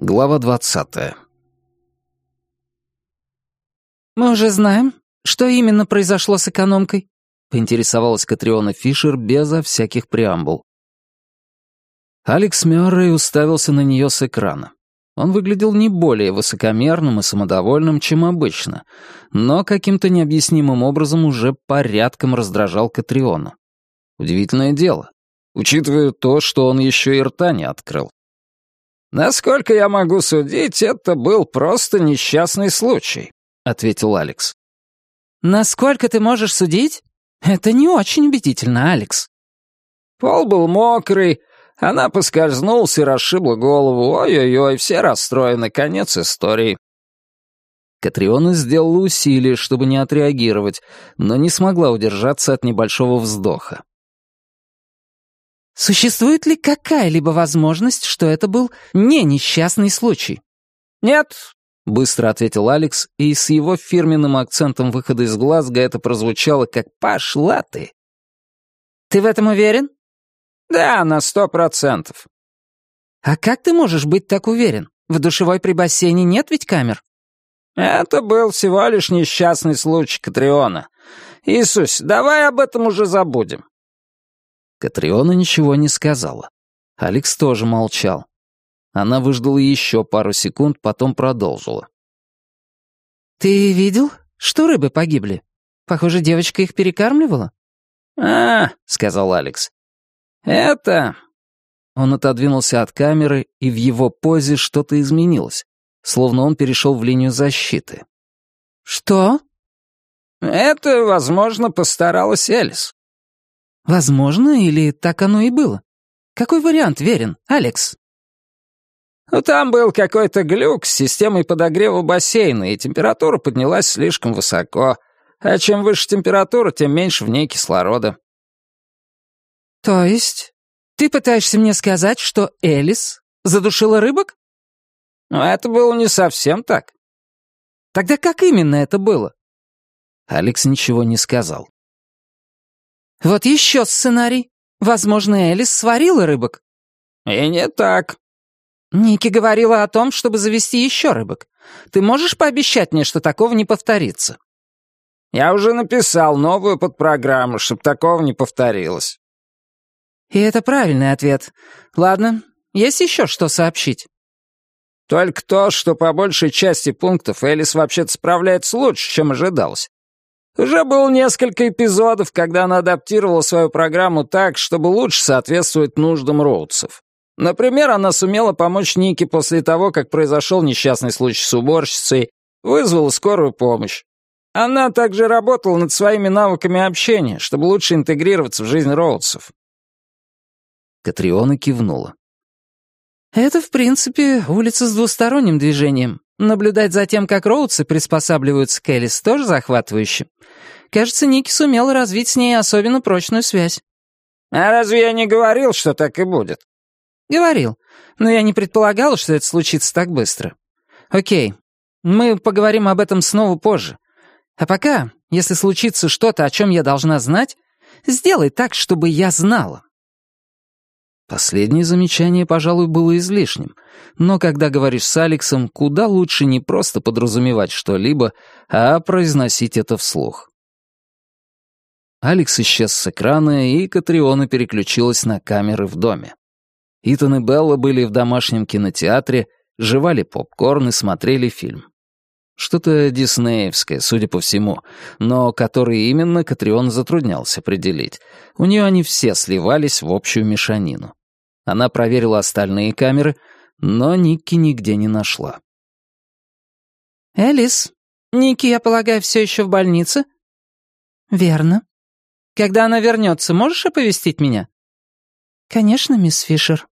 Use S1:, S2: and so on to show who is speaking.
S1: Глава двадцатая.
S2: «Мы уже знаем, что именно произошло с экономкой?» — поинтересовалась Катриона Фишер безо всяких преамбул.
S1: Алекс Мёррей уставился на нее с экрана. Он выглядел не более высокомерным и самодовольным, чем обычно, но каким-то необъяснимым образом уже порядком раздражал Катриона. Удивительное дело, учитывая то, что он еще и рта не открыл.
S3: «Насколько я могу судить, это был просто несчастный случай», — ответил Алекс.
S2: «Насколько ты можешь судить? Это не очень убедительно, Алекс».
S3: Пол был мокрый, она поскользнулась и расшибла голову. Ой-ой-ой, все расстроены, конец истории.
S1: Катриона сделала усилие, чтобы не отреагировать, но не смогла удержаться от небольшого вздоха.
S2: «Существует ли какая-либо возможность, что это был не несчастный случай?»
S3: «Нет», —
S1: быстро ответил Алекс, и с его фирменным акцентом выхода из глазга это прозвучало как «пошла ты».
S2: «Ты в этом уверен?»
S3: «Да, на сто процентов».
S2: «А как ты можешь быть так уверен? В душевой при бассейне нет ведь камер?»
S3: «Это был всего лишь несчастный случай, Катриона. Иисус, давай об этом уже забудем».
S1: Катриона ничего не сказала. Алекс тоже молчал. Она выждала еще пару секунд, потом продолжила.
S2: «Ты видел, что рыбы погибли? Похоже, девочка их перекармливала?»
S3: «А, — сказал Алекс, «Это...»
S1: Он отодвинулся от камеры, и в его позе что-то изменилось, словно он перешел в линию защиты.
S2: «Что?»
S3: «Это, возможно, постаралась Элис».
S2: «Возможно, или так оно и было? Какой вариант верен, Алекс?»
S3: Ну, там был какой-то глюк с системой подогрева бассейна, и температура поднялась слишком высоко. А чем выше температура, тем меньше в ней кислорода.
S2: «То есть ты пытаешься мне сказать, что Элис задушила рыбок?»
S3: «Ну, это было не совсем так».
S2: «Тогда как именно это было?»
S1: Алекс ничего не сказал.
S2: «Вот еще сценарий. Возможно, Элис сварила рыбок».
S3: «И не так».
S2: Ники говорила о том, чтобы завести еще рыбок. Ты можешь пообещать мне, что такого не повторится?»
S3: «Я уже написал новую подпрограмму, чтобы такого не повторилось».
S2: И это правильный ответ. Ладно, есть еще что сообщить?
S3: Только то, что по большей части пунктов Элис вообще-то справляется лучше, чем ожидалось. Уже было несколько эпизодов, когда она адаптировала свою программу так, чтобы лучше соответствовать нуждам роудсов. Например, она сумела помочь Нике после того, как произошел несчастный случай с уборщицей, вызвала скорую помощь. Она также работала над своими навыками общения, чтобы лучше интегрироваться в жизнь роудсов.
S1: Катриона кивнула.
S2: «Это, в принципе, улица с двусторонним движением. Наблюдать за тем, как роудсы приспосабливаются к Элис, тоже захватывающе. Кажется, Ники сумел развить с ней особенно прочную связь».
S3: «А разве я не говорил, что так и будет?»
S2: «Говорил, но я не предполагал, что это случится так быстро. Окей, мы поговорим об этом снова позже. А пока, если случится что-то, о чем я должна знать, сделай так, чтобы я знала».
S1: Последнее замечание, пожалуй, было излишним, но когда говоришь с Алексом, куда лучше не просто подразумевать что-либо, а произносить это вслух. Алекс исчез с экрана, и Катриона переключилась на камеры в доме. Итан и Белла были в домашнем кинотеатре, жевали попкорн и смотрели фильм. Что-то диснеевское, судя по всему, но который именно Катрион затруднялся определить. У нее они все сливались в общую мешанину. Она проверила остальные камеры, но Никки нигде не нашла.
S2: «Элис, Никки, я полагаю, все еще в больнице?» «Верно. Когда она вернется, можешь оповестить меня?» «Конечно, мисс Фишер».